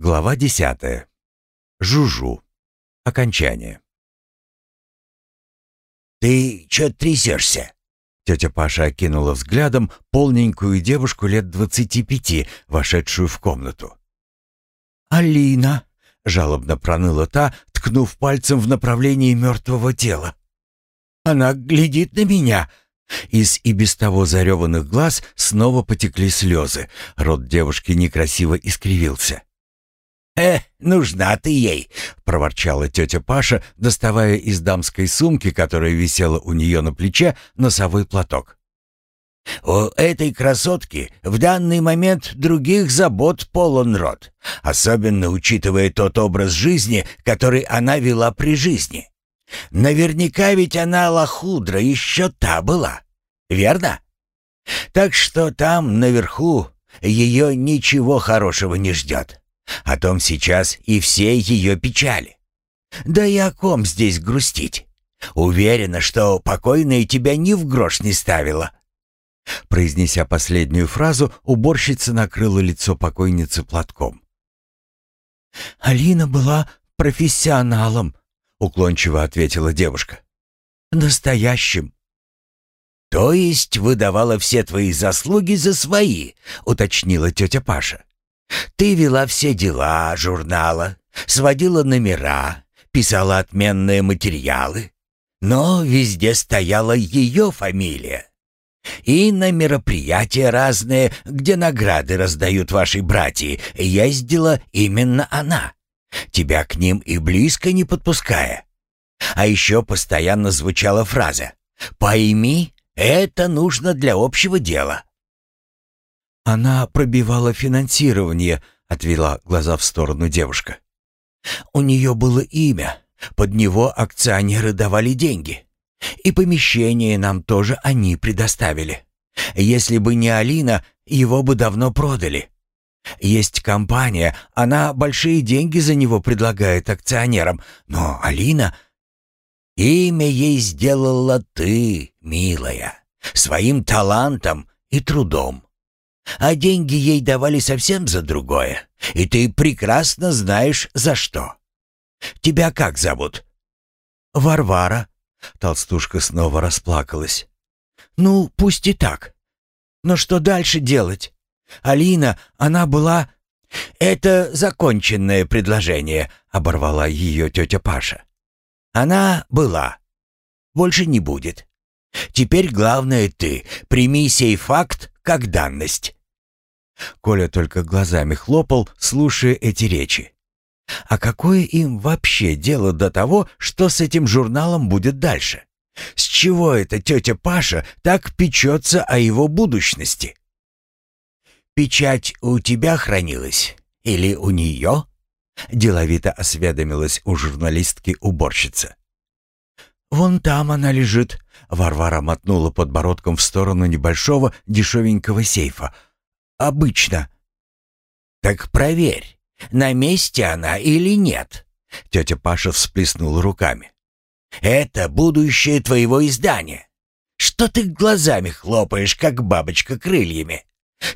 Глава десятая. Жужу. Окончание. «Ты чё трясешься?» Тетя Паша окинула взглядом полненькую девушку лет двадцати пяти, вошедшую в комнату. «Алина!» — жалобно проныла та, ткнув пальцем в направлении мертвого тела. «Она глядит на меня!» Из и без того зареванных глаз снова потекли слезы. Рот девушки некрасиво искривился. «Э, нужна ты ей!» — проворчала тетя Паша, доставая из дамской сумки, которая висела у нее на плече, носовой платок. «У этой красотки в данный момент других забот полон рот, особенно учитывая тот образ жизни, который она вела при жизни. Наверняка ведь она лохудра еще та была, верно? Так что там, наверху, ее ничего хорошего не ждет. О том сейчас и все ее печали. Да и о ком здесь грустить? Уверена, что покойная тебя ни в грош не ставила. Произнеся последнюю фразу, уборщица накрыла лицо покойницы платком. «Алина была профессионалом», — уклончиво ответила девушка. «Настоящим». «То есть выдавала все твои заслуги за свои», — уточнила тетя Паша. «Ты вела все дела журнала, сводила номера, писала отменные материалы, но везде стояла ее фамилия. И на мероприятия разные, где награды раздают ваши братья, ездила именно она, тебя к ним и близко не подпуская. А еще постоянно звучала фраза «Пойми, это нужно для общего дела». «Она пробивала финансирование», — отвела глаза в сторону девушка. «У нее было имя, под него акционеры давали деньги. И помещение нам тоже они предоставили. Если бы не Алина, его бы давно продали. Есть компания, она большие деньги за него предлагает акционерам, но Алина... Имя ей сделала ты, милая, своим талантом и трудом. А деньги ей давали совсем за другое, и ты прекрасно знаешь, за что. Тебя как зовут? Варвара. Толстушка снова расплакалась. «Ну, пусть и так. Но что дальше делать? Алина, она была...» «Это законченное предложение», — оборвала ее тетя Паша. «Она была. Больше не будет. Теперь главное ты. Прими сей факт как данность». Коля только глазами хлопал, слушая эти речи. А какое им вообще дело до того, что с этим журналом будет дальше? С чего эта тетя Паша так печется о его будущности? «Печать у тебя хранилась? Или у нее?» Деловито осведомилась у журналистки уборщица. «Вон там она лежит», — Варвара мотнула подбородком в сторону небольшого дешевенького сейфа. «Обычно». «Так проверь, на месте она или нет?» Тетя Паша всплеснула руками. «Это будущее твоего издания. Что ты глазами хлопаешь, как бабочка крыльями?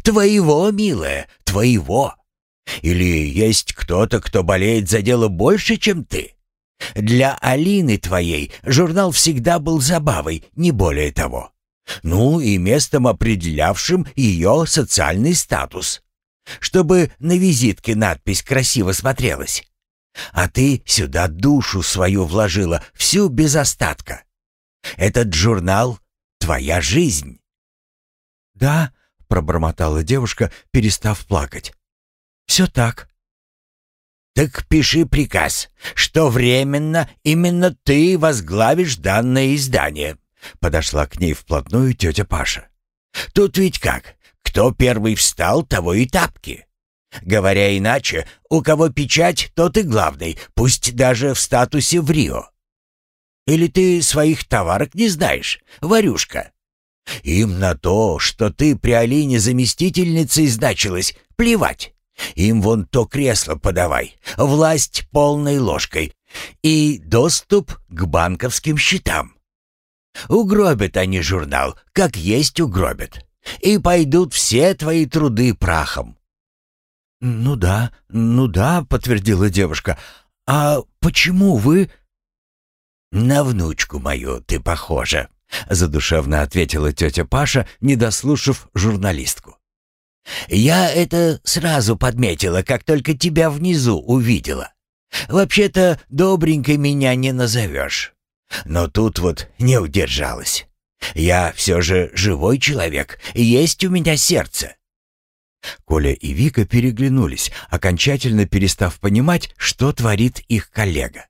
Твоего, милая, твоего. Или есть кто-то, кто болеет за дело больше, чем ты? Для Алины твоей журнал всегда был забавой, не более того. Ну и местом, определявшим ее социальный статус чтобы на визитке надпись красиво смотрелась. А ты сюда душу свою вложила, всю без остатка. Этот журнал — твоя жизнь». «Да», — пробормотала девушка, перестав плакать. «Все так». «Так пиши приказ, что временно именно ты возглавишь данное издание», — подошла к ней вплотную тетя Паша. «Тут ведь как, кто первый встал, того и тапки. Говоря иначе, у кого печать, тот и главный, пусть даже в статусе в Рио. Или ты своих товарок не знаешь, Варюшка? Им на то, что ты при Алине заместительницей значилась, плевать. Им вон то кресло подавай, власть полной ложкой и доступ к банковским счетам. Угробят они журнал, как есть угробят и пойдут все твои труды прахом. «Ну да, ну да», — подтвердила девушка. «А почему вы...» «На внучку мою ты похожа», — задушевно ответила тетя Паша, не дослушав журналистку. «Я это сразу подметила, как только тебя внизу увидела. Вообще-то добренькой меня не назовешь. Но тут вот не удержалась. Я все же живой человек, есть у меня сердце». Коля и Вика переглянулись, окончательно перестав понимать, что творит их коллега.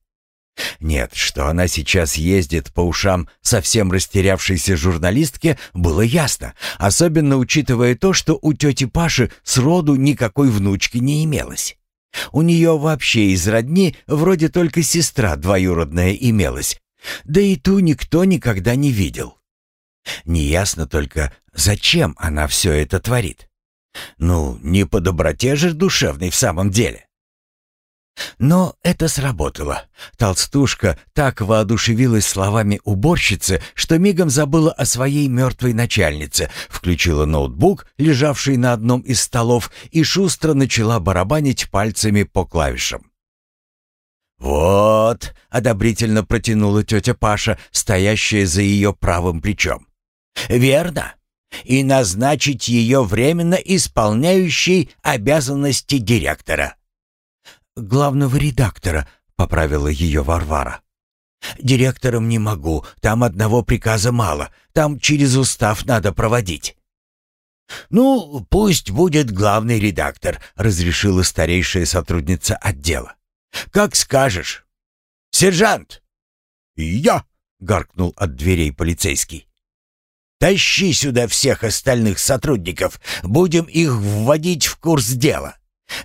Нет, что она сейчас ездит по ушам совсем растерявшейся журналистке, было ясно, особенно учитывая то, что у тети Паши сроду никакой внучки не имелось. У нее вообще из родни вроде только сестра двоюродная имелась, да и ту никто никогда не видел. Неясно только, зачем она все это творит. Ну, не по доброте же душевной в самом деле. Но это сработало. Толстушка так воодушевилась словами уборщицы, что мигом забыла о своей мертвой начальнице, включила ноутбук, лежавший на одном из столов, и шустро начала барабанить пальцами по клавишам. «Вот», — одобрительно протянула тетя Паша, стоящая за ее правым плечом. «Верно. И назначить ее временно исполняющей обязанности директора» главного редактора», — поправила ее Варвара. «Директором не могу, там одного приказа мало, там через устав надо проводить». «Ну, пусть будет главный редактор», — разрешила старейшая сотрудница отдела. «Как скажешь». «Сержант!» «Я!» — гаркнул от дверей полицейский. «Тащи сюда всех остальных сотрудников, будем их вводить в курс дела».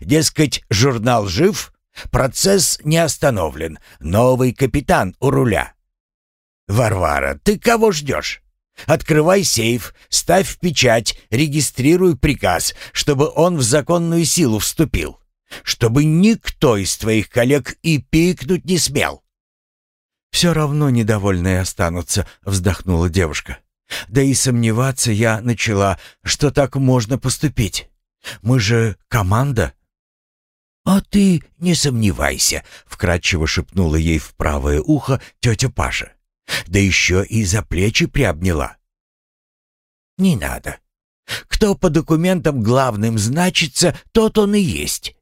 Дескать, журнал жив, процесс не остановлен, новый капитан у руля. Варвара, ты кого ждешь? Открывай сейф, ставь печать, регистрируй приказ, чтобы он в законную силу вступил. Чтобы никто из твоих коллег и пикнуть не смел. «Все равно недовольные останутся», — вздохнула девушка. «Да и сомневаться я начала, что так можно поступить. Мы же команда». «А ты не сомневайся», — вкратчиво шепнула ей в правое ухо тетя Паша. Да еще и за плечи приобняла. «Не надо. Кто по документам главным значится, тот он и есть.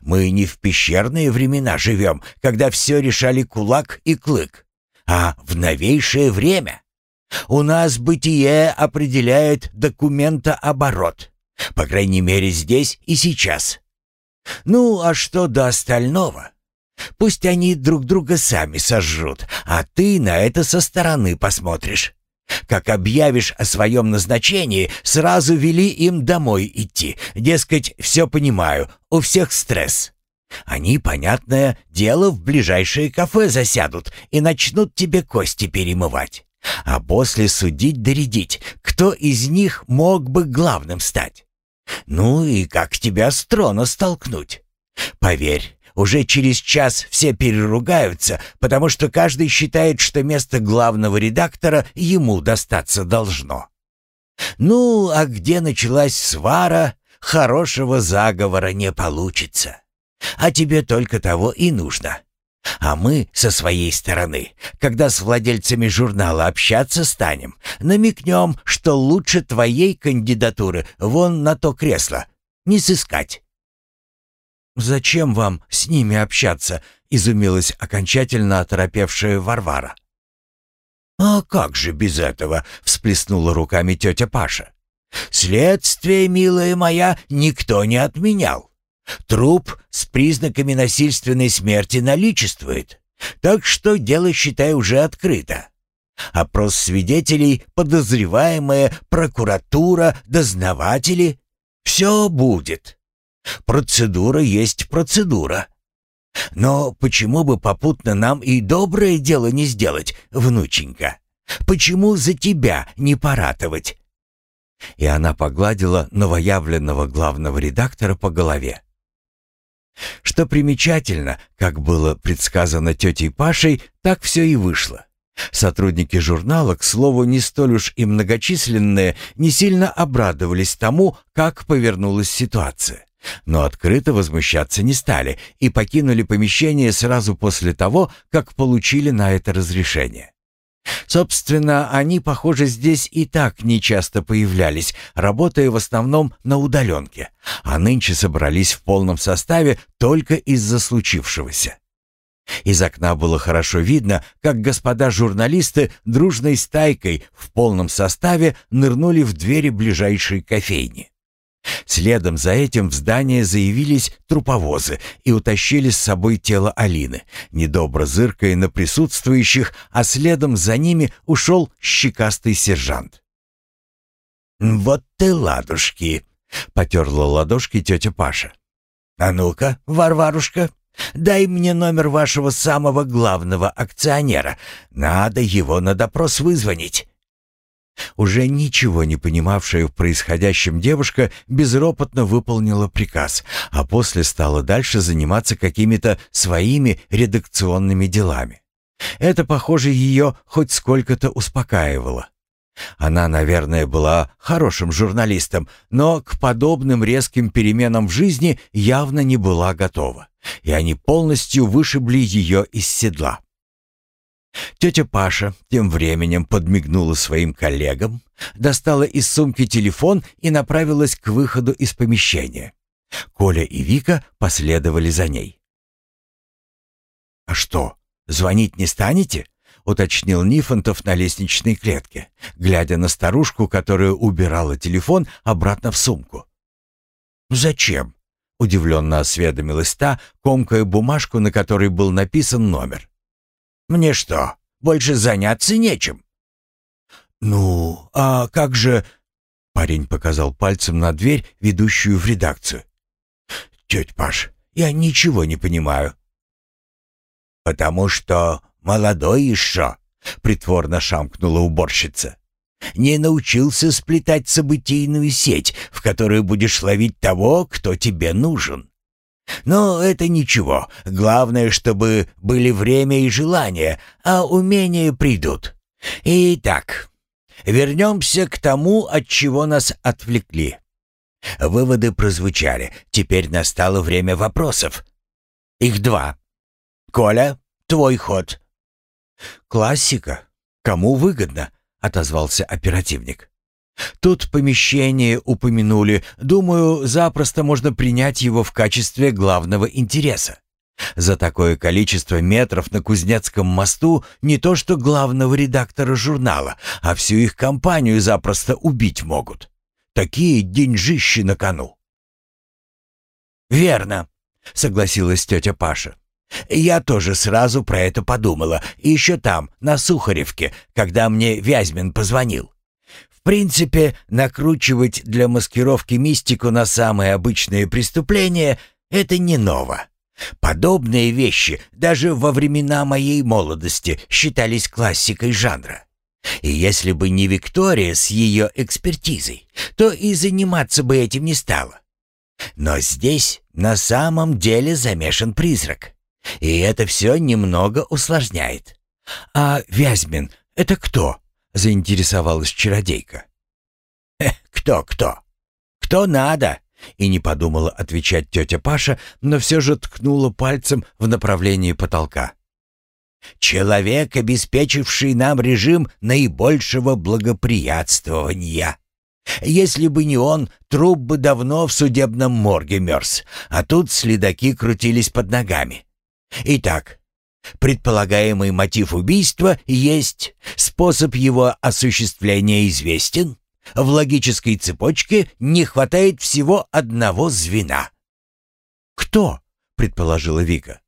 Мы не в пещерные времена живем, когда все решали кулак и клык, а в новейшее время. У нас бытие определяет документооборот, по крайней мере здесь и сейчас. Ну, а что до остального? Пусть они друг друга сами сожрут, а ты на это со стороны посмотришь. Как объявишь о своем назначении, сразу вели им домой идти. Дескать, все понимаю, у всех стресс. Они, понятное дело, в ближайшее кафе засядут и начнут тебе кости перемывать. А после судить доредить, кто из них мог бы главным стать. Ну и как тебя с трона столкнуть? Поверь, уже через час все переругаются, потому что каждый считает, что место главного редактора ему достаться должно. Ну, а где началась свара, хорошего заговора не получится. А тебе только того и нужно. А мы, со своей стороны, когда с владельцами журнала общаться станем, намекнем, что лучше твоей кандидатуры вон на то кресло не сыскать. «Зачем вам с ними общаться?» — изумилась окончательно оторопевшая Варвара. «А как же без этого?» — всплеснула руками тетя Паша. «Следствие, милая моя, никто не отменял. Труп с признаками насильственной смерти наличествует, так что дело, считай, уже открыто. Опрос свидетелей, подозреваемая, прокуратура, дознаватели — все будет. Процедура есть процедура. Но почему бы попутно нам и доброе дело не сделать, внученька? Почему за тебя не поратовать?» И она погладила новоявленного главного редактора по голове. Что примечательно, как было предсказано тетей Пашей, так все и вышло. Сотрудники журнала, к слову, не столь уж и многочисленные, не сильно обрадовались тому, как повернулась ситуация. Но открыто возмущаться не стали и покинули помещение сразу после того, как получили на это разрешение. Собственно, они, похоже, здесь и так нечасто появлялись, работая в основном на удаленке, а нынче собрались в полном составе только из-за случившегося. Из окна было хорошо видно, как господа журналисты дружной стайкой в полном составе нырнули в двери ближайшей кофейни. Следом за этим в здание заявились труповозы и утащили с собой тело Алины, недобро зыркая на присутствующих, а следом за ними ушел щекастый сержант. «Вот ты ладушки!» — потерла ладошки тетя Паша. «А ну-ка, Варварушка, дай мне номер вашего самого главного акционера. Надо его на допрос вызвонить». Уже ничего не понимавшая в происходящем девушка безропотно выполнила приказ, а после стала дальше заниматься какими-то своими редакционными делами. Это, похоже, ее хоть сколько-то успокаивало. Она, наверное, была хорошим журналистом, но к подобным резким переменам в жизни явно не была готова, и они полностью вышибли ее из седла. Тетя Паша тем временем подмигнула своим коллегам, достала из сумки телефон и направилась к выходу из помещения. Коля и Вика последовали за ней. «А что, звонить не станете?» — уточнил Нифонтов на лестничной клетке, глядя на старушку, которая убирала телефон обратно в сумку. «Зачем?» — удивленно осведомилась та, комкая бумажку, на которой был написан номер. Мне что, больше заняться нечем?» «Ну, а как же...» Парень показал пальцем на дверь, ведущую в редакцию. «Тетя Паш, я ничего не понимаю». «Потому что молодой еще», — притворно шамкнула уборщица. «Не научился сплетать событийную сеть, в которую будешь ловить того, кто тебе нужен. Но это ничего. Главное, чтобы были время и желание, а умения придут. Итак, вернемся к тому, от чего нас отвлекли. Выводы прозвучали. Теперь настало время вопросов. Их два. Коля, твой ход. Классика. Кому выгодно? отозвался оперативник. Тут помещение упомянули. Думаю, запросто можно принять его в качестве главного интереса. За такое количество метров на Кузнецком мосту не то что главного редактора журнала, а всю их компанию запросто убить могут. Такие деньжищи на кону. «Верно», — согласилась тетя Паша. «Я тоже сразу про это подумала, еще там, на Сухаревке, когда мне Вязьмин позвонил. В принципе, накручивать для маскировки мистику на самые обычные преступления — это не ново. Подобные вещи даже во времена моей молодости считались классикой жанра. И если бы не Виктория с ее экспертизой, то и заниматься бы этим не стала. Но здесь на самом деле замешан призрак. И это все немного усложняет. А Вязьмин — это кто? — заинтересовалась чародейка. «Кто-кто? Кто надо?» И не подумала отвечать тетя Паша, но все же ткнула пальцем в направлении потолка. «Человек, обеспечивший нам режим наибольшего благоприятствования. Если бы не он, труп бы давно в судебном морге мерз, а тут следаки крутились под ногами. Итак, Предполагаемый мотив убийства есть, способ его осуществления известен. В логической цепочке не хватает всего одного звена. «Кто?» — предположила Вика.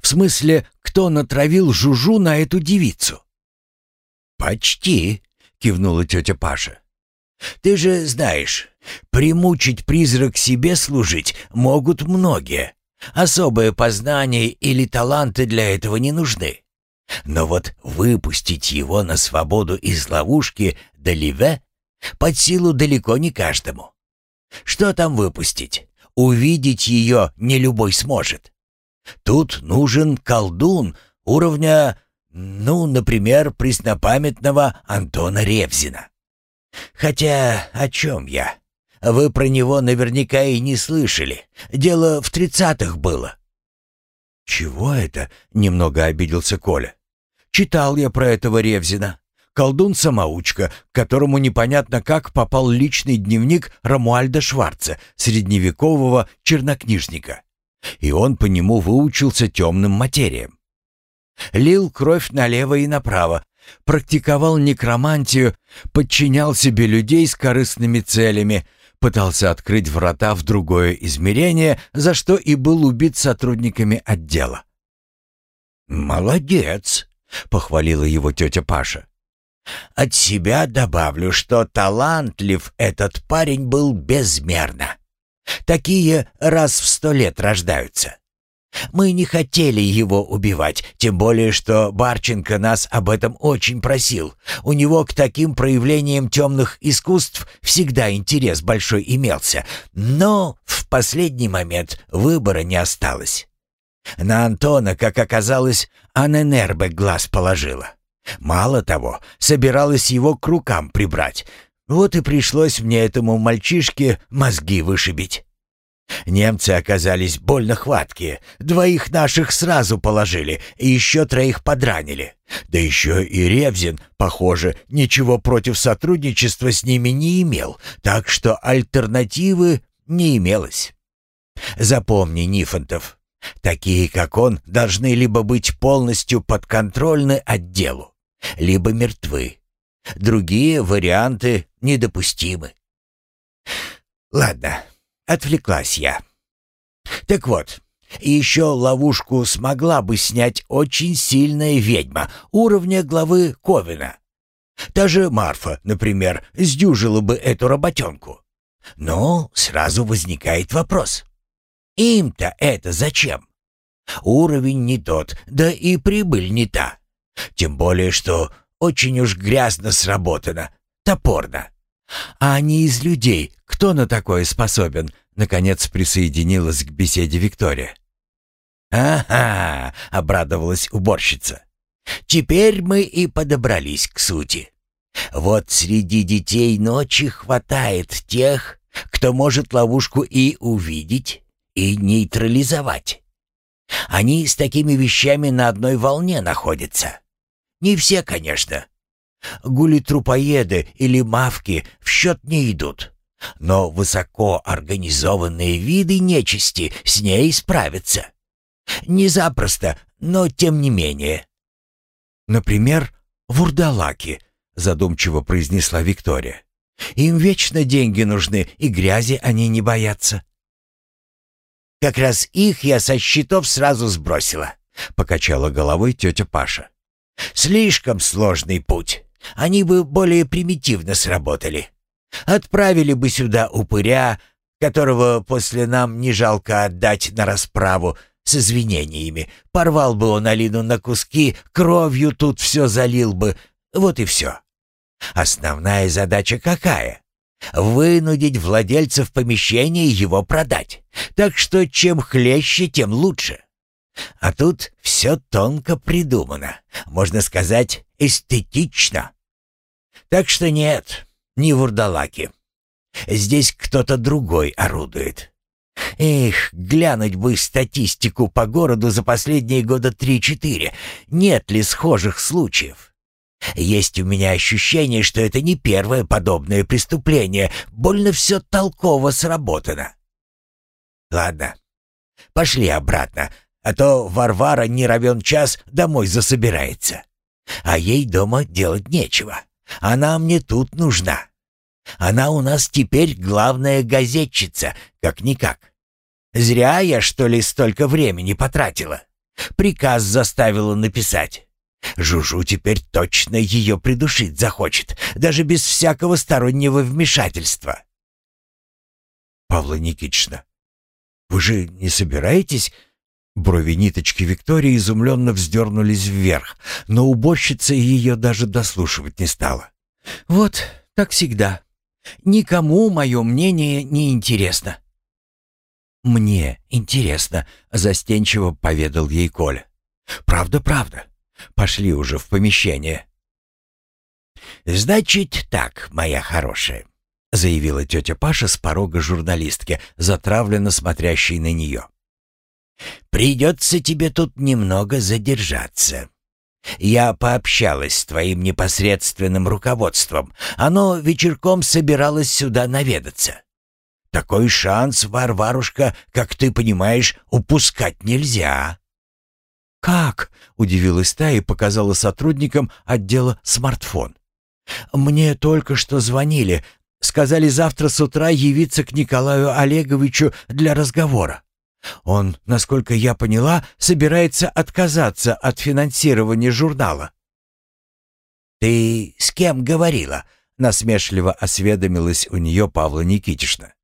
«В смысле, кто натравил Жужу на эту девицу?» «Почти», — кивнула тетя Паша. «Ты же знаешь, примучить призрак себе служить могут многие. Особое познание или таланты для этого не нужны. Но вот выпустить его на свободу из ловушки Деливе под силу далеко не каждому. Что там выпустить? Увидеть ее не любой сможет. Тут нужен колдун уровня, ну, например, преснопамятного Антона Ревзина. Хотя о чем я? Вы про него наверняка и не слышали. Дело в тридцатых было». «Чего это?» — немного обиделся Коля. «Читал я про этого Ревзина. Колдун-самоучка, которому непонятно как попал личный дневник Рамуальда Шварца, средневекового чернокнижника. И он по нему выучился темным материям. Лил кровь налево и направо, практиковал некромантию, подчинял себе людей с корыстными целями, пытался открыть врата в другое измерение, за что и был убит сотрудниками отдела. «Молодец!» — похвалила его тетя Паша. «От себя добавлю, что талантлив этот парень был безмерно. Такие раз в сто лет рождаются. Мы не хотели его убивать, тем более, что Барченко нас об этом очень просил. У него к таким проявлениям темных искусств всегда интерес большой имелся. Но в последний момент выбора не осталось. На Антона, как оказалось, Аненербе глаз положила. Мало того, собиралась его к рукам прибрать. Вот и пришлось мне этому мальчишке мозги вышибить. Немцы оказались больно хваткие. Двоих наших сразу положили, и еще троих подранили. Да еще и Ревзин, похоже, ничего против сотрудничества с ними не имел, так что альтернативы не имелось. Запомни, Нифонтов, такие, как он, должны либо быть полностью подконтрольны отделу, либо мертвы. Другие варианты недопустимы. Ладно, Отвлеклась я. Так вот, еще ловушку смогла бы снять очень сильная ведьма уровня главы Ковина. Даже Марфа, например, сдюжила бы эту работенку. Но сразу возникает вопрос. Им-то это зачем? Уровень не тот, да и прибыль не та. Тем более, что очень уж грязно сработано, топорно. А не из людей кто на такое способен?» Наконец присоединилась к беседе Виктория. «Ага!» — обрадовалась уборщица. «Теперь мы и подобрались к сути. Вот среди детей ночи хватает тех, кто может ловушку и увидеть, и нейтрализовать. Они с такими вещами на одной волне находятся. Не все, конечно, Гули-трупоеды или мавки в счет не идут. Но высоко организованные виды нечисти с ней справятся. Не запросто, но тем не менее. Например, вурдалаки, задумчиво произнесла Виктория. Им вечно деньги нужны, и грязи они не боятся. Как раз их я со счетов сразу сбросила, покачала головой тетя Паша. Слишком сложный путь они бы более примитивно сработали. Отправили бы сюда упыря, которого после нам не жалко отдать на расправу, с извинениями. Порвал бы он Алину на куски, кровью тут все залил бы. Вот и все. Основная задача какая? Вынудить владельцев помещения его продать. Так что чем хлеще, тем лучше. А тут все тонко придумано. Можно сказать, эстетично. Так что нет, не вурдалаки. Здесь кто-то другой орудует. Эх, глянуть бы статистику по городу за последние года три-четыре. Нет ли схожих случаев? Есть у меня ощущение, что это не первое подобное преступление. Больно все толково сработано. Ладно, пошли обратно, а то Варвара не равен час домой засобирается. А ей дома делать нечего. Она мне тут нужна. Она у нас теперь главная газетчица, как-никак. Зря я, что ли, столько времени потратила. Приказ заставила написать. Жужу теперь точно ее придушить захочет, даже без всякого стороннего вмешательства. Павла Никитична, вы же не собираетесь Брови ниточки Виктории изумленно вздернулись вверх, но уборщица ее даже дослушивать не стала. «Вот, так всегда. Никому мое мнение не интересно». «Мне интересно», — застенчиво поведал ей Коля. «Правда, правда. Пошли уже в помещение». «Значит так, моя хорошая. заявила тетя Паша с порога журналистки, затравленно смотрящей на нее. «Придется тебе тут немного задержаться. Я пообщалась с твоим непосредственным руководством. Оно вечерком собиралось сюда наведаться. Такой шанс, Варварушка, как ты понимаешь, упускать нельзя». «Как?» — удивилась та и показала сотрудникам отдела смартфон. «Мне только что звонили. Сказали завтра с утра явиться к Николаю Олеговичу для разговора. Он, насколько я поняла, собирается отказаться от финансирования журнала». «Ты с кем говорила?» — насмешливо осведомилась у нее Павла Никитишна.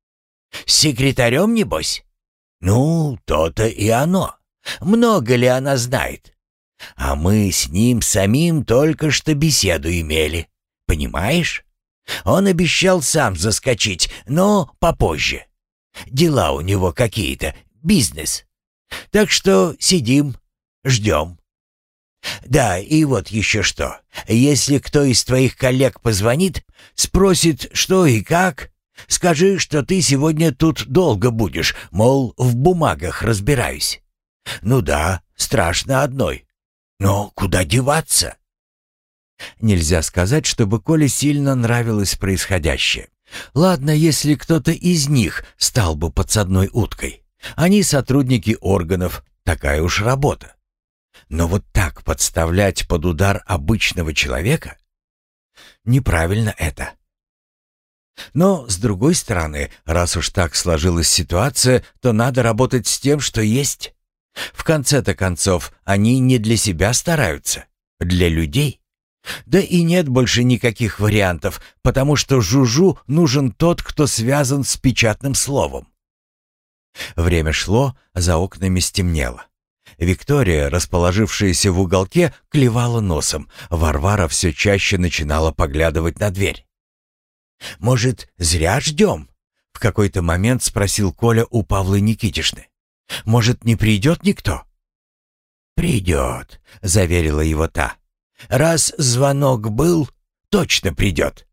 «С секретарем, небось?» «Ну, то-то и оно. Много ли она знает? А мы с ним самим только что беседу имели. Понимаешь? Он обещал сам заскочить, но попозже. Дела у него какие-то, бизнес. Так что сидим, ждем. Да, и вот еще что. Если кто из твоих коллег позвонит, спросит, что и как, скажи, что ты сегодня тут долго будешь, мол, в бумагах разбираюсь. Ну да, страшно одной. Но куда деваться? Нельзя сказать, чтобы Коле сильно нравилось происходящее. Ладно, если кто-то из них стал бы подсадной уткой. Они сотрудники органов, такая уж работа. Но вот так подставлять под удар обычного человека? Неправильно это. Но, с другой стороны, раз уж так сложилась ситуация, то надо работать с тем, что есть. В конце-то концов, они не для себя стараются, для людей. Да и нет больше никаких вариантов, потому что Жужу нужен тот, кто связан с печатным словом. Время шло, за окнами стемнело. Виктория, расположившаяся в уголке, клевала носом. Варвара все чаще начинала поглядывать на дверь. «Может, зря ждем?» — в какой-то момент спросил Коля у Павлы Никитишны. Может, не придет никто?» «Придет», — заверила его та. «Раз звонок был, точно придет».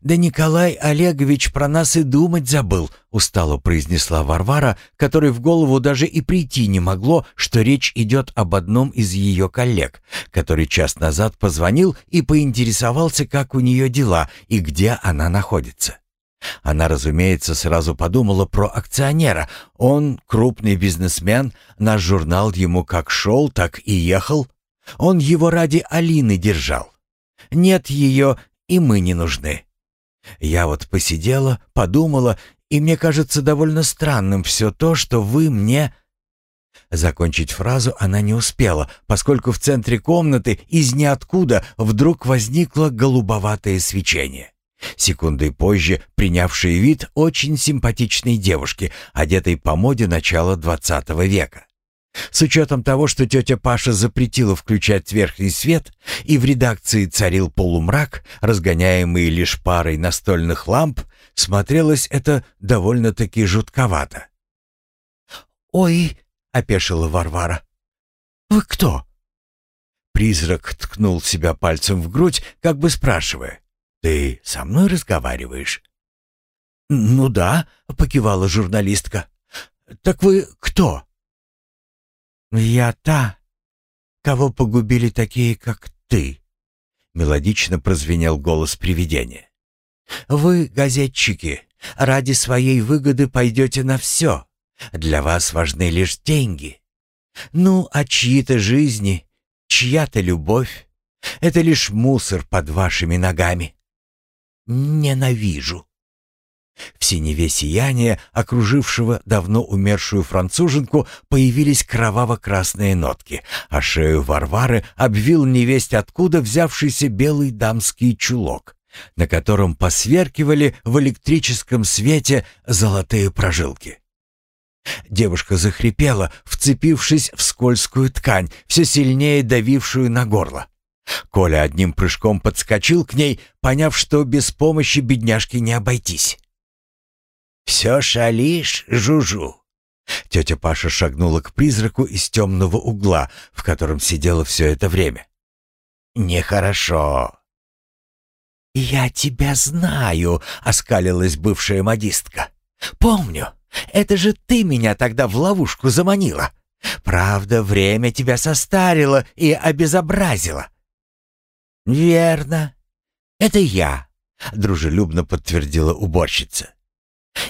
«Да Николай Олегович про нас и думать забыл», — устало произнесла Варвара, которой в голову даже и прийти не могло, что речь идет об одном из ее коллег, который час назад позвонил и поинтересовался, как у нее дела и где она находится. Она, разумеется, сразу подумала про акционера. Он крупный бизнесмен, наш журнал ему как шел, так и ехал. Он его ради Алины держал. Нет ее, и мы не нужны. Я вот посидела, подумала, и мне кажется довольно странным все то, что вы мне...» Закончить фразу она не успела, поскольку в центре комнаты из ниоткуда вдруг возникло голубоватое свечение. Секундой позже принявший вид очень симпатичной девушки, одетой по моде начала XX века. С учетом того, что тетя Паша запретила включать верхний свет, и в редакции царил полумрак, разгоняемый лишь парой настольных ламп, смотрелось это довольно-таки жутковато. «Ой!» — опешила Варвара. «Вы кто?» Призрак ткнул себя пальцем в грудь, как бы спрашивая. «Ты со мной разговариваешь?» «Ну да», — покивала журналистка. «Так вы кто?» «Я та, кого погубили такие, как ты», — мелодично прозвенел голос привидения. «Вы, газетчики, ради своей выгоды пойдете на все. Для вас важны лишь деньги. Ну, а чьи-то жизни, чья-то любовь — это лишь мусор под вашими ногами. Ненавижу. В синеве сияния, окружившего давно умершую француженку, появились кроваво-красные нотки, а шею Варвары обвил невесть откуда взявшийся белый дамский чулок, на котором посверкивали в электрическом свете золотые прожилки. Девушка захрипела, вцепившись в скользкую ткань, все сильнее давившую на горло. Коля одним прыжком подскочил к ней, поняв, что без помощи бедняжки не обойтись. «Все шалишь, Жужу?» Тетя Паша шагнула к призраку из темного угла, в котором сидела все это время. «Нехорошо. «Я тебя знаю», — оскалилась бывшая модистка. «Помню, это же ты меня тогда в ловушку заманила. Правда, время тебя состарило и обезобразило». «Верно. Это я», — дружелюбно подтвердила уборщица.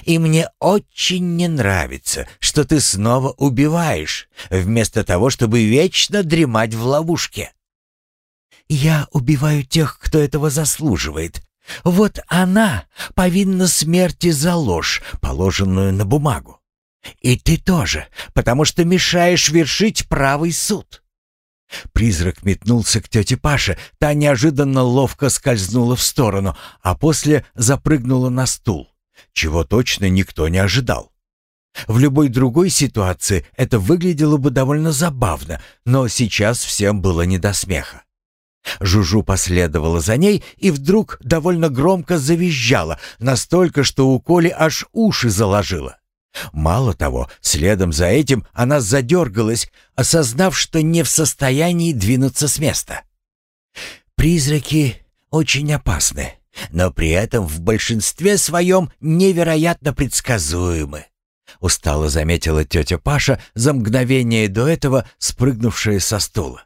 «И мне очень не нравится, что ты снова убиваешь, вместо того, чтобы вечно дремать в ловушке». «Я убиваю тех, кто этого заслуживает. Вот она повинна смерти за ложь, положенную на бумагу. И ты тоже, потому что мешаешь вершить правый суд». Призрак метнулся к тете Паше, та неожиданно ловко скользнула в сторону, а после запрыгнула на стул, чего точно никто не ожидал. В любой другой ситуации это выглядело бы довольно забавно, но сейчас всем было не до смеха. Жужу последовала за ней и вдруг довольно громко завизжала, настолько, что у Коли аж уши заложило. Мало того, следом за этим она задергалась, осознав, что не в состоянии двинуться с места. «Призраки очень опасны, но при этом в большинстве своем невероятно предсказуемы», устало заметила тетя Паша за мгновение до этого спрыгнувшая со стула.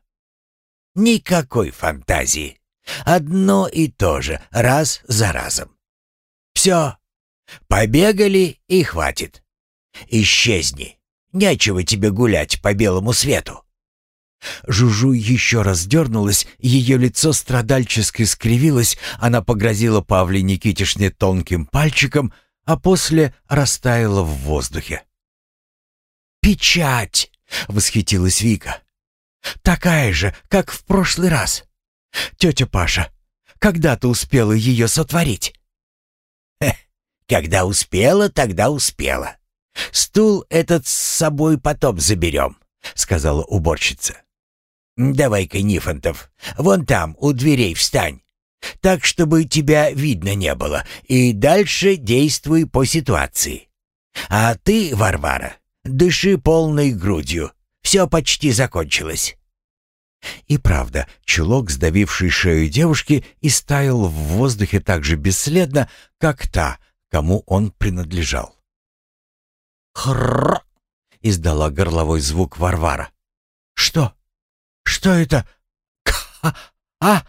Никакой фантазии. Одно и то же, раз за разом. Все. Побегали и хватит. Исчезни. Нечего тебе гулять по белому свету. Жужу еще раз дернулась, ее лицо страдальчески скривилось, она погрозила Павле Никитишне тонким пальчиком, а после растаяла в воздухе. «Печать!» — восхитилась Вика. Такая же, как в прошлый раз. Тетя Паша, когда ты успела ее сотворить?» Хе, «Когда успела, тогда успела. Стул этот с собой потом заберем», — сказала уборщица. «Давай-ка, Нифонтов, вон там, у дверей встань. Так, чтобы тебя видно не было, и дальше действуй по ситуации. А ты, Варвара, дыши полной грудью, все почти закончилось». И правда, чулок, сдавивший шею девушки, истаял в воздухе так же бесследно, как та, кому он принадлежал. «Хрррр!» — издала горловой звук Варвара. «Что? Что это? А?»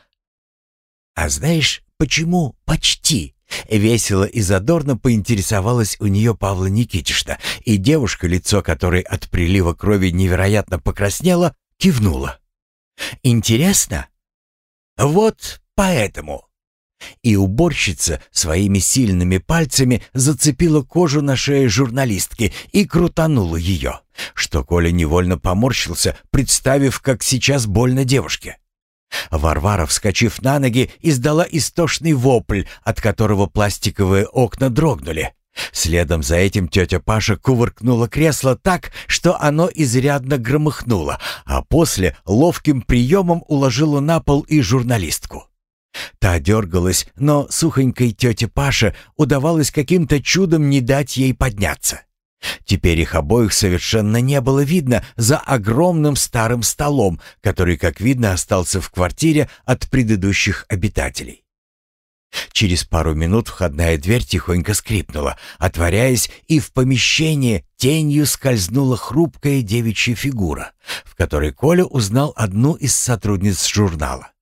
«А знаешь, почему почти?» Весело и задорно поинтересовалась у нее Павла Никитишна, и девушка, лицо которой от прилива крови невероятно покраснело, кивнула. «Интересно? Вот поэтому». И уборщица своими сильными пальцами зацепила кожу на шее журналистки и крутанула ее, что Коля невольно поморщился, представив, как сейчас больно девушке. Варвара, вскочив на ноги, издала истошный вопль, от которого пластиковые окна дрогнули. Следом за этим тетя Паша кувыркнула кресло так, что оно изрядно громыхнуло, а после ловким приемом уложила на пол и журналистку. Та дергалась, но сухонькой тете Паше удавалось каким-то чудом не дать ей подняться. Теперь их обоих совершенно не было видно за огромным старым столом, который, как видно, остался в квартире от предыдущих обитателей. Через пару минут входная дверь тихонько скрипнула, отворяясь, и в помещение тенью скользнула хрупкая девичья фигура, в которой Коля узнал одну из сотрудниц журнала.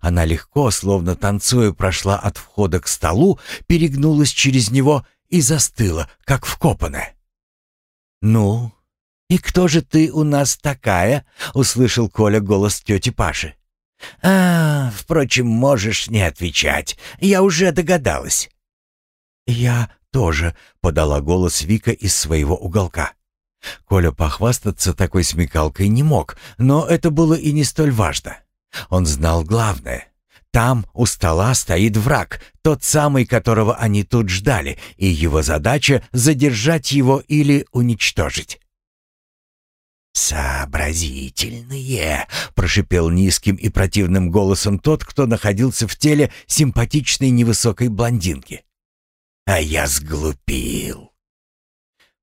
Она легко, словно танцуя, прошла от входа к столу, перегнулась через него и застыла, как вкопанная. «Ну, и кто же ты у нас такая?» — услышал Коля голос тети Паши. «А, впрочем, можешь не отвечать. Я уже догадалась». «Я тоже», — подала голос Вика из своего уголка. Коля похвастаться такой смекалкой не мог, но это было и не столь важно. Он знал главное. Там у стола стоит враг, тот самый, которого они тут ждали, и его задача — задержать его или уничтожить. «Сообразительные!» — прошипел низким и противным голосом тот, кто находился в теле симпатичной невысокой блондинки. «А я сглупил!»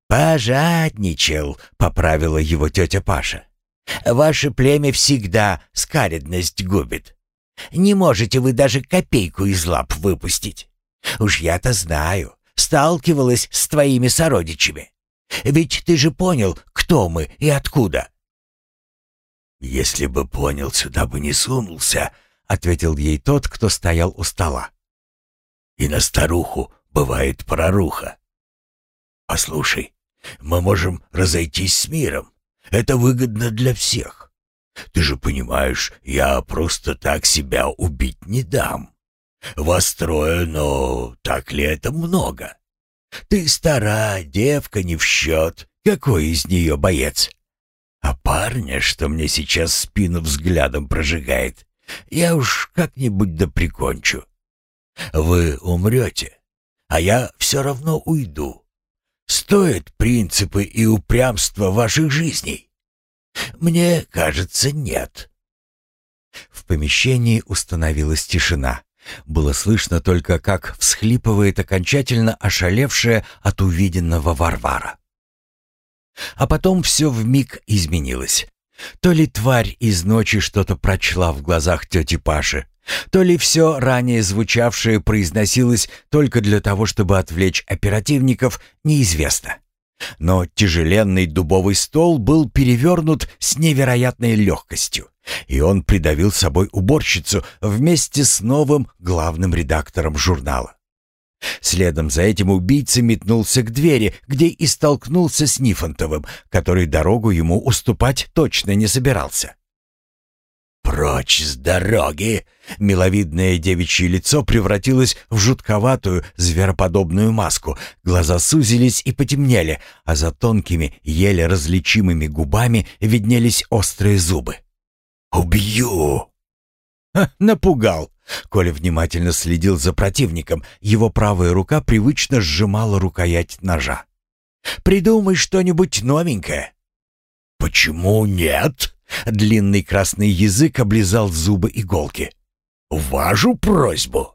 «Пожадничал!» — поправила его тетя Паша. «Ваше племя всегда скаредность губит. Не можете вы даже копейку из лап выпустить. Уж я-то знаю, сталкивалась с твоими сородичами. Ведь ты же понял, кто мы и откуда». «Если бы понял, сюда бы не сунулся», — ответил ей тот, кто стоял у стола. «И на старуху бывает проруха. Послушай, мы можем разойтись с миром. Это выгодно для всех. Ты же понимаешь, я просто так себя убить не дам. Вас трое, но так ли это много? Ты стара, девка не в счет. Какой из нее боец? А парня, что мне сейчас спину взглядом прожигает, я уж как-нибудь да прикончу. Вы умрете, а я все равно уйду. Стоят принципы и упрямство ваших жизней? Мне кажется, нет. В помещении установилась тишина. Было слышно только, как всхлипывает окончательно ошалевшая от увиденного Варвара. А потом все вмиг изменилось. То ли тварь из ночи что-то прочла в глазах тети Паши, то ли все ранее звучавшее произносилось только для того, чтобы отвлечь оперативников, неизвестно. Но тяжеленный дубовый стол был перевернут с невероятной легкостью, и он придавил собой уборщицу вместе с новым главным редактором журнала. Следом за этим убийца метнулся к двери, где и столкнулся с Нифонтовым, который дорогу ему уступать точно не собирался. «Прочь с дороги!» Миловидное девичье лицо превратилось в жутковатую, звероподобную маску. Глаза сузились и потемнели, а за тонкими, еле различимыми губами виднелись острые зубы. «Убью!» Ха, «Напугал!» Коля внимательно следил за противником. Его правая рука привычно сжимала рукоять ножа. «Придумай что-нибудь новенькое». «Почему нет?» Длинный красный язык облизал зубы иголки. «Вашу просьбу!»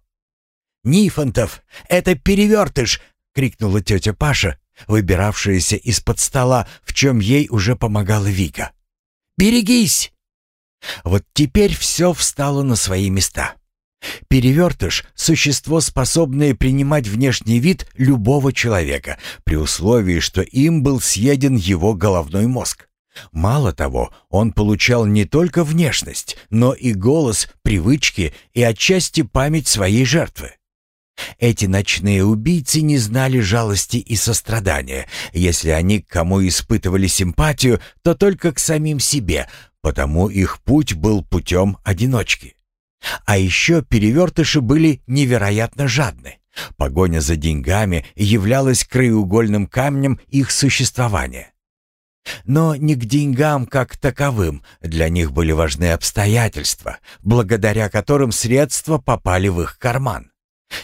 «Нифонтов, это перевертыш!» — крикнула тетя Паша, выбиравшаяся из-под стола, в чем ей уже помогала Вика. «Берегись!» Вот теперь все встало на свои места. Перевертыш — существо, способное принимать внешний вид любого человека, при условии, что им был съеден его головной мозг. Мало того, он получал не только внешность, но и голос, привычки и отчасти память своей жертвы. Эти ночные убийцы не знали жалости и сострадания. Если они к кому испытывали симпатию, то только к самим себе, потому их путь был путем одиночки. А еще перевертыши были невероятно жадны. Погоня за деньгами являлась краеугольным камнем их существования. Но не к деньгам как таковым, для них были важны обстоятельства, благодаря которым средства попали в их карман.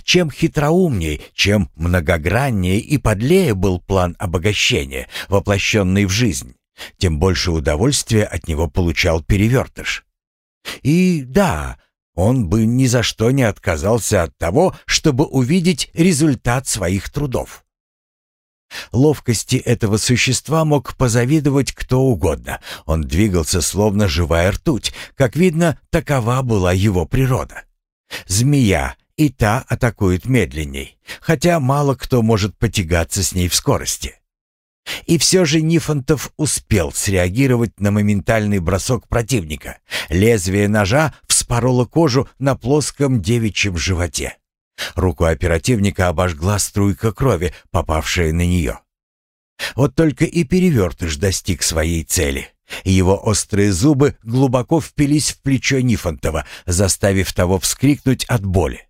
Чем хитроумней, чем многограннее и подлее был план обогащения, воплощенный в жизнь, тем больше удовольствия от него получал перевертыш. И да, он бы ни за что не отказался от того, чтобы увидеть результат своих трудов. Ловкости этого существа мог позавидовать кто угодно. Он двигался словно живая ртуть. Как видно, такова была его природа. Змея и та атакует медленней, хотя мало кто может потягаться с ней в скорости. И все же Нифонтов успел среагировать на моментальный бросок противника. Лезвие ножа вспороло кожу на плоском девичьем животе. Руку оперативника обожгла струйка крови, попавшая на нее. Вот только и перевертыш достиг своей цели. Его острые зубы глубоко впились в плечо Нифонтова, заставив того вскрикнуть от боли.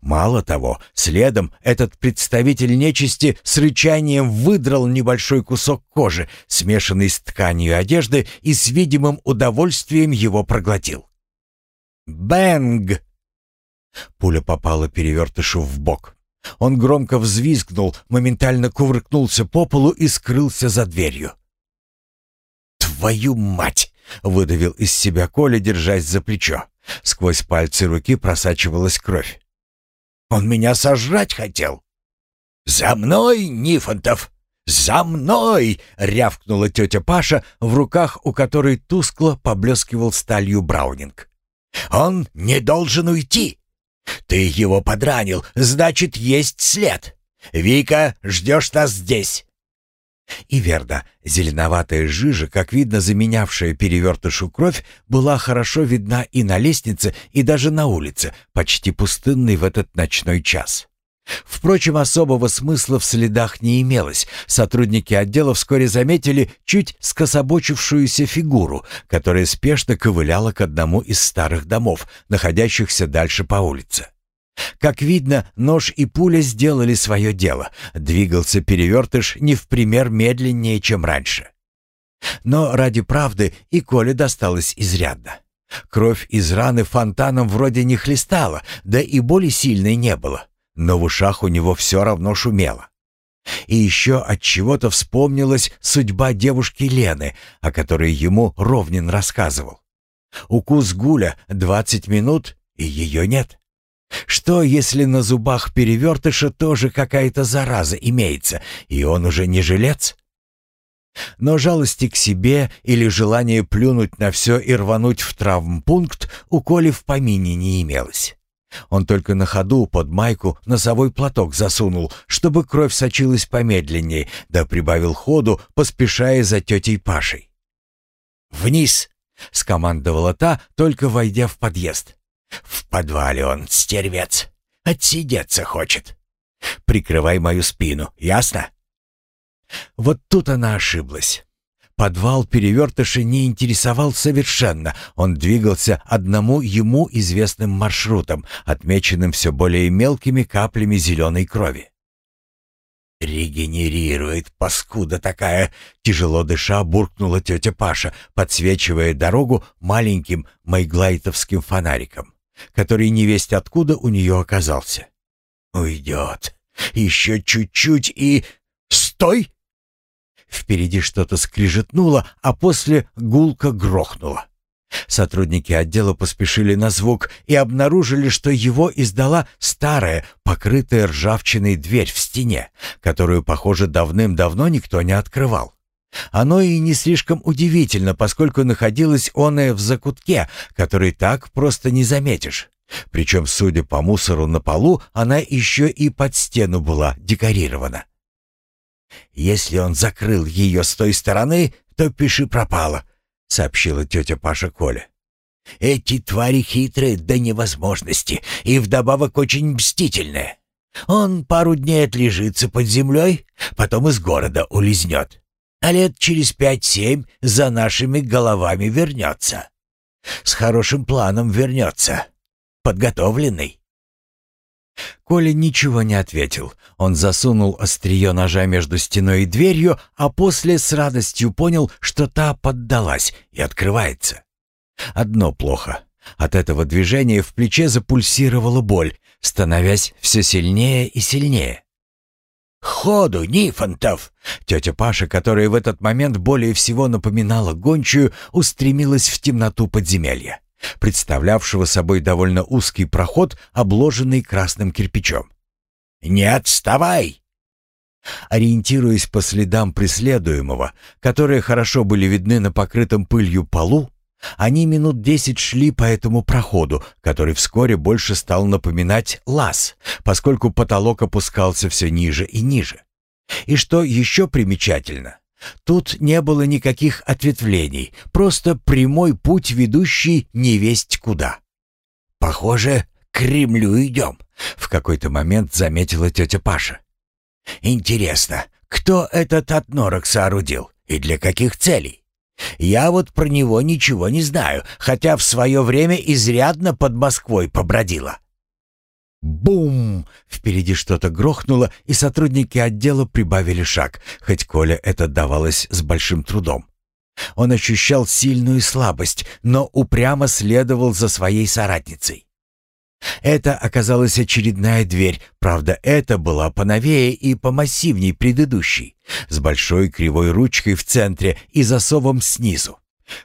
Мало того, следом этот представитель нечисти с рычанием выдрал небольшой кусок кожи, смешанный с тканью одежды, и с видимым удовольствием его проглотил. «Бэнг!» Пуля попала перевертышу в бок. Он громко взвизгнул, моментально кувыркнулся по полу и скрылся за дверью. «Твою мать!» — выдавил из себя Коля, держась за плечо. Сквозь пальцы руки просачивалась кровь. «Он меня сожрать хотел!» «За мной, Нифонтов! За мной!» — рявкнула тетя Паша, в руках у которой тускло поблескивал сталью браунинг. «Он не должен уйти! Ты его подранил, значит, есть след! Вика, ждешь нас здесь!» И верно, зеленоватая жижа, как видно заменявшая перевертышу кровь, была хорошо видна и на лестнице, и даже на улице, почти пустынной в этот ночной час. Впрочем, особого смысла в следах не имелось. Сотрудники отдела вскоре заметили чуть скособочившуюся фигуру, которая спешно ковыляла к одному из старых домов, находящихся дальше по улице. Как видно, нож и пуля сделали свое дело. Двигался перевертыш не в пример медленнее, чем раньше. Но ради правды и Коле досталось изрядно. Кровь из раны фонтаном вроде не хлестала, да и боли сильной не было но в ушах у него все равно шумело. И еще от чего-то вспомнилась судьба девушки Лены, о которой ему Ровнин рассказывал. Укус Гуля двадцать минут, и ее нет. Что, если на зубах перевертыша тоже какая-то зараза имеется, и он уже не жилец? Но жалости к себе или желание плюнуть на все и рвануть в травмпункт у Коли в помине не имелось. Он только на ходу под майку носовой платок засунул, чтобы кровь сочилась помедленнее, да прибавил ходу, поспешая за тетей Пашей. «Вниз!» — скомандовала та, только войдя в подъезд. «В подвале он, стервец. Отсидеться хочет. Прикрывай мою спину, ясно?» Вот тут она ошиблась. Подвал перевертыша не интересовал совершенно. Он двигался одному ему известным маршрутом, отмеченным все более мелкими каплями зеленой крови. «Регенерирует, паскуда такая!» Тяжело дыша буркнула тетя Паша, подсвечивая дорогу маленьким майглайтовским фонариком, который невесть откуда у нее оказался. «Уйдет! Еще чуть-чуть и... Стой!» Впереди что-то скрижетнуло, а после гулко грохнуло. Сотрудники отдела поспешили на звук и обнаружили, что его издала старая, покрытая ржавчиной дверь в стене, которую, похоже, давным-давно никто не открывал. Оно и не слишком удивительно, поскольку находилось оное в закутке, который так просто не заметишь. Причем, судя по мусору на полу, она еще и под стену была декорирована. «Если он закрыл ее с той стороны, то пиши пропало», — сообщила тетя Паша Коля. «Эти твари хитрые до невозможности и вдобавок очень мстительные. Он пару дней отлежится под землей, потом из города улизнет, а лет через пять-семь за нашими головами вернется. С хорошим планом вернется, подготовленный. Коля ничего не ответил. Он засунул острие ножа между стеной и дверью, а после с радостью понял, что та поддалась и открывается. Одно плохо. От этого движения в плече запульсировала боль, становясь все сильнее и сильнее. «Ходу, Нифонтов!» Тетя Паша, которая в этот момент более всего напоминала гончую, устремилась в темноту подземелья представлявшего собой довольно узкий проход, обложенный красным кирпичом. «Не отставай!» Ориентируясь по следам преследуемого, которые хорошо были видны на покрытом пылью полу, они минут десять шли по этому проходу, который вскоре больше стал напоминать лаз, поскольку потолок опускался все ниже и ниже. И что еще примечательно, Тут не было никаких ответвлений, просто прямой путь, ведущий невесть куда. «Похоже, к Кремлю идем», — в какой-то момент заметила тетя Паша. «Интересно, кто этот отнорок соорудил и для каких целей? Я вот про него ничего не знаю, хотя в свое время изрядно под Москвой побродила». Бум! Впереди что-то грохнуло, и сотрудники отдела прибавили шаг, хоть Коля это давалось с большим трудом. Он ощущал сильную слабость, но упрямо следовал за своей соратницей. Это оказалась очередная дверь, правда, это была поновее и помассивней предыдущей, с большой кривой ручкой в центре и засовом снизу.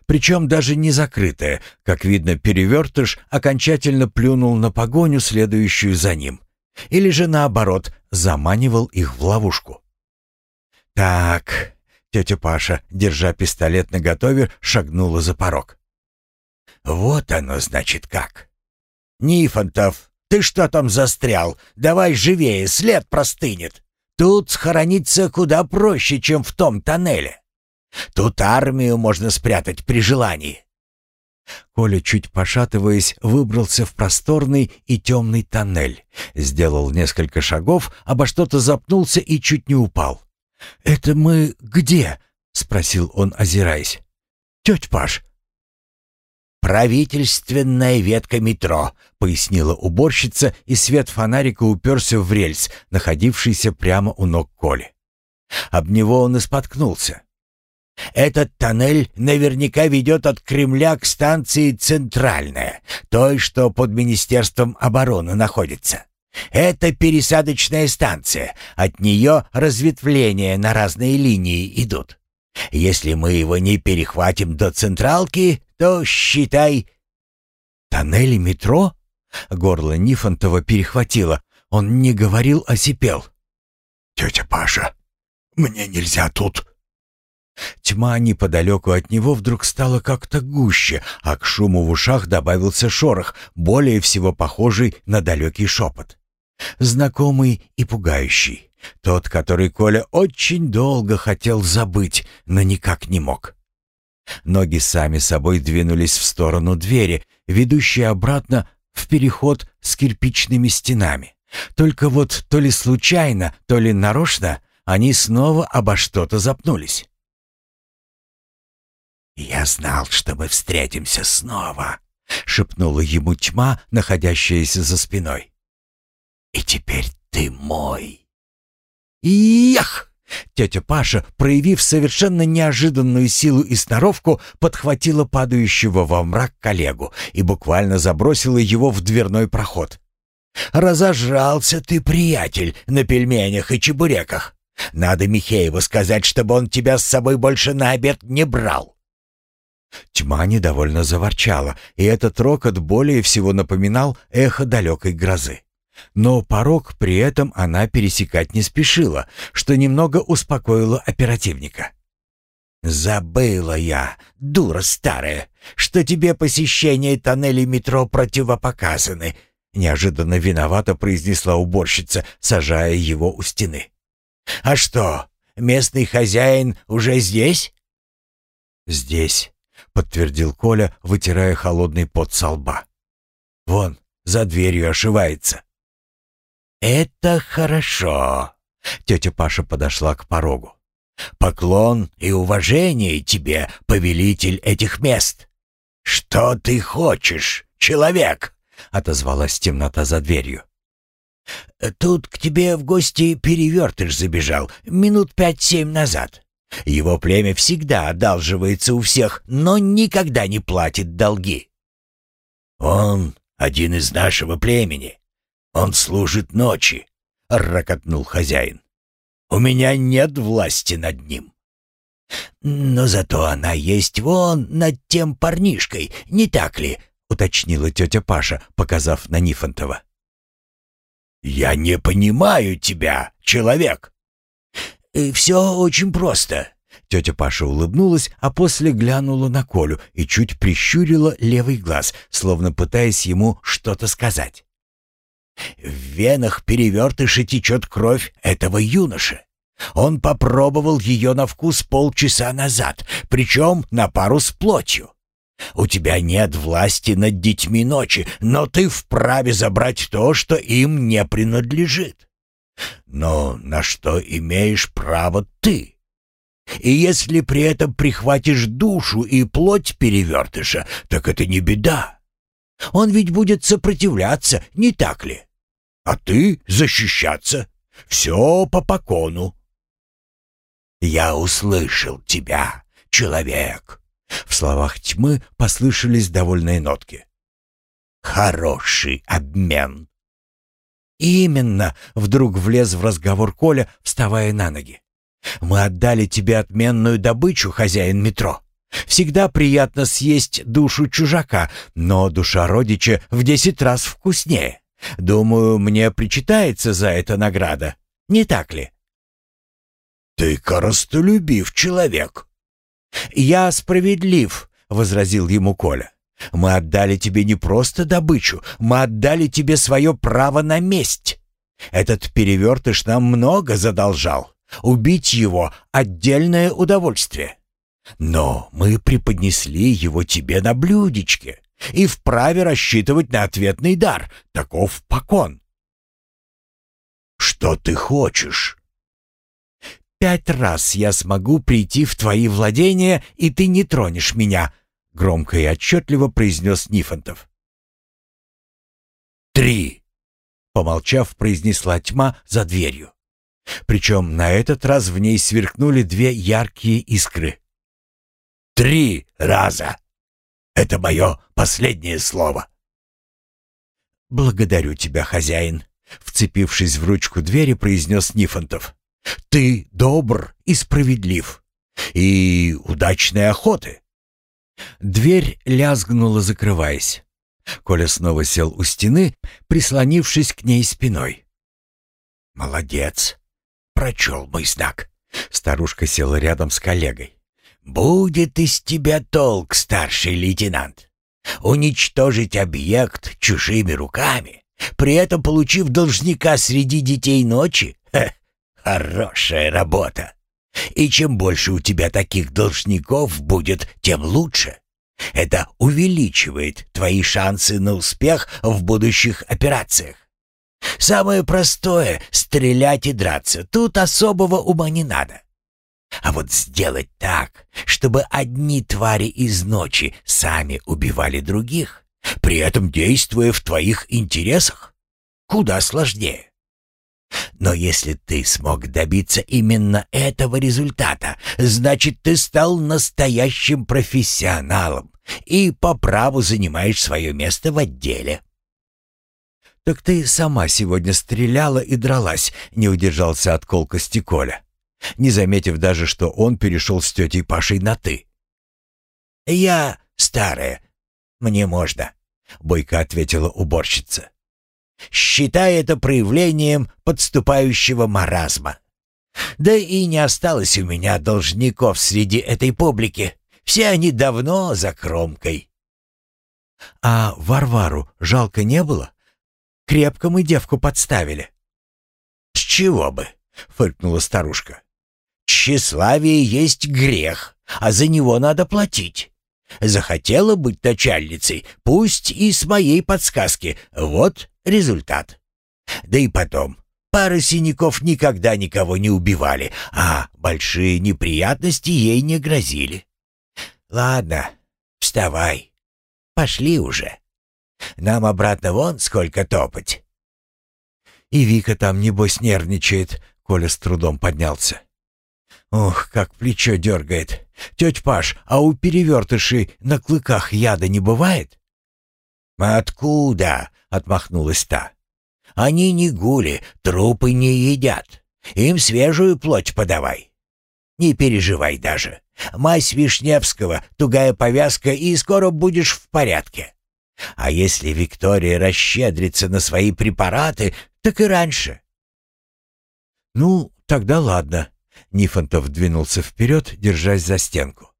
Причем даже не закрытая, как видно, перевертыш окончательно плюнул на погоню, следующую за ним. Или же наоборот, заманивал их в ловушку. «Так», — тетя Паша, держа пистолет наготове, шагнула за порог. Вот оно, значит, как. Нифонтов, ты что там застрял? Давай живее, след простынет. Тут схорониться куда проще, чем в том тоннеле. Тут армию можно спрятать при желании. Коля, чуть пошатываясь, выбрался в просторный и темный тоннель. Сделал несколько шагов, обо что-то запнулся и чуть не упал. «Это мы где?» — спросил он, озираясь. «Тетя Паш». «Правительственная ветка метро», — пояснила уборщица, и свет фонарика уперся в рельс, находившийся прямо у ног Коли. Об него он и споткнулся. Этот тоннель наверняка ведет от Кремля к станции Центральная, той, что под Министерством обороны находится. Это пересадочная станция, от нее разветвления на разные линии идут. Если мы его не перехватим до Централки, то, считай...» «Тоннели метро?» Горло Нифонтова перехватило. Он не говорил, а сипел. «Тетя Паша, мне нельзя тут...» Тьма неподалеку от него вдруг стала как-то гуще, а к шуму в ушах добавился шорох, более всего похожий на далекий шепот. Знакомый и пугающий. Тот, который Коля очень долго хотел забыть, но никак не мог. Ноги сами собой двинулись в сторону двери, ведущей обратно в переход с кирпичными стенами. Только вот то ли случайно, то ли нарочно они снова обо что-то запнулись. «Я знал, что мы встретимся снова», — шепнула ему тьма, находящаяся за спиной. «И теперь ты мой». «Ях!» Тетя Паша, проявив совершенно неожиданную силу и сноровку, подхватила падающего во мрак коллегу и буквально забросила его в дверной проход. «Разожрался ты, приятель, на пельменях и чебуреках. Надо Михееву сказать, чтобы он тебя с собой больше на обед не брал». Тьма недовольно заворчала, и этот рокот более всего напоминал эхо далекой грозы. Но порог при этом она пересекать не спешила, что немного успокоило оперативника. «Забыла я, дура старая, что тебе посещение тоннелей метро противопоказаны», неожиданно виновато произнесла уборщица, сажая его у стены. «А что, местный хозяин уже здесь?» «Здесь», — подтвердил Коля, вытирая холодный пот со лба. «Вон, за дверью ошивается». «Это хорошо!» Тетя Паша подошла к порогу. «Поклон и уважение тебе, повелитель этих мест!» «Что ты хочешь, человек?» — отозвалась темнота за дверью. «Тут к тебе в гости перевертыш забежал минут пять-семь назад. Его племя всегда одалживается у всех, но никогда не платит долги». «Он один из нашего племени. «Он служит ночи», — ракотнул хозяин. «У меня нет власти над ним». «Но зато она есть вон над тем парнишкой, не так ли?» — уточнила тетя Паша, показав на Нифонтова. «Я не понимаю тебя, человек!» «И «Все очень просто». Тетя Паша улыбнулась, а после глянула на Колю и чуть прищурила левый глаз, словно пытаясь ему что-то сказать. В венах перевертыша течет кровь этого юноши. Он попробовал ее на вкус полчаса назад, причем на пару с плотью. У тебя нет власти над детьми ночи, но ты вправе забрать то, что им не принадлежит. Но на что имеешь право ты? И если при этом прихватишь душу и плоть перевертыша, так это не беда. Он ведь будет сопротивляться, не так ли? А ты защищаться. Все по покону. Я услышал тебя, человек. В словах тьмы послышались довольные нотки. Хороший обмен. Именно, вдруг влез в разговор Коля, вставая на ноги. Мы отдали тебе отменную добычу, хозяин метро. Всегда приятно съесть душу чужака, но душа родича в десять раз вкуснее. Думаю, мне причитается за это награда. Не так ли? Ты коростолюбив человек. Я справедлив, возразил ему Коля. Мы отдали тебе не просто добычу, мы отдали тебе свое право на месть. Этот перевертыш нам много задолжал. Убить его — отдельное удовольствие. Но мы преподнесли его тебе на блюдечке и вправе рассчитывать на ответный дар. Таков покон. Что ты хочешь? Пять раз я смогу прийти в твои владения, и ты не тронешь меня, громко и отчетливо произнес Нифонтов. Три, помолчав, произнесла тьма за дверью. Причем на этот раз в ней сверкнули две яркие искры. «Три раза! Это мое последнее слово!» «Благодарю тебя, хозяин!» Вцепившись в ручку двери, произнес Нифонтов. «Ты добр и справедлив. И удачной охоты!» Дверь лязгнула, закрываясь. Коля снова сел у стены, прислонившись к ней спиной. «Молодец!» прочел мой знак. Старушка села рядом с коллегой. «Будет из тебя толк, старший лейтенант. Уничтожить объект чужими руками, при этом получив должника среди детей ночи? Ха, хорошая работа. И чем больше у тебя таких должников будет, тем лучше. Это увеличивает твои шансы на успех в будущих операциях. Самое простое — стрелять и драться. Тут особого ума не надо. А вот сделать так, чтобы одни твари из ночи сами убивали других, при этом действуя в твоих интересах, куда сложнее. Но если ты смог добиться именно этого результата, значит, ты стал настоящим профессионалом и по праву занимаешь свое место в отделе. «Так ты сама сегодня стреляла и дралась», — не удержался от колкости Коля, не заметив даже, что он перешел с тетей Пашей на «ты». «Я старая, мне можно», — бойко ответила уборщица. «Считай это проявлением подступающего маразма. Да и не осталось у меня должников среди этой публики. Все они давно за кромкой». «А Варвару жалко не было?» Крепко мы девку подставили». «С чего бы?» — фыркнула старушка. «Тщеславие есть грех, а за него надо платить. Захотела быть начальницей, пусть и с моей подсказки. Вот результат. Да и потом, пара синяков никогда никого не убивали, а большие неприятности ей не грозили. Ладно, вставай, пошли уже». Нам обратно вон сколько топать». «И Вика там, небось, нервничает», — Коля с трудом поднялся. «Ох, как плечо дергает. Тетя Паш, а у перевертышей на клыках яда не бывает?» «Откуда?» — отмахнулась та. «Они не гули, трупы не едят. Им свежую плоть подавай. Не переживай даже. Мазь Вишневского, тугая повязка, и скоро будешь в порядке. А если Виктория расщедрится на свои препараты, так и раньше. Ну, тогда ладно. Нифонтов двинулся вперед, держась за стенку.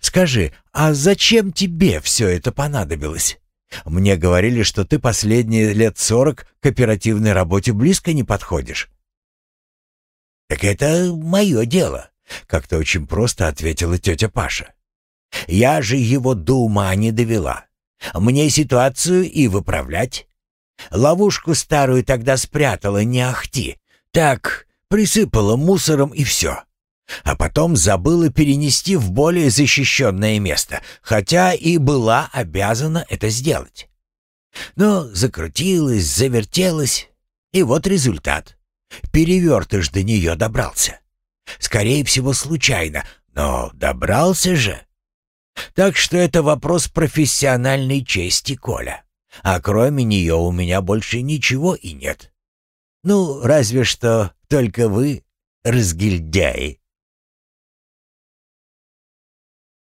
«Скажи, а зачем тебе все это понадобилось? Мне говорили, что ты последние лет сорок к оперативной работе близко не подходишь». «Так это мое дело», — как-то очень просто ответила тетя Паша. «Я же его до ума не довела. Мне ситуацию и выправлять. Ловушку старую тогда спрятала, не ахти. Так, присыпала мусором и все. А потом забыла перенести в более защищенное место, хотя и была обязана это сделать. Но закрутилась, завертелась, и вот результат. Перевертыш до нее добрался. Скорее всего, случайно, но добрался же. Так что это вопрос профессиональной чести, Коля. А кроме нее у меня больше ничего и нет. Ну, разве что только вы, разгильдяи.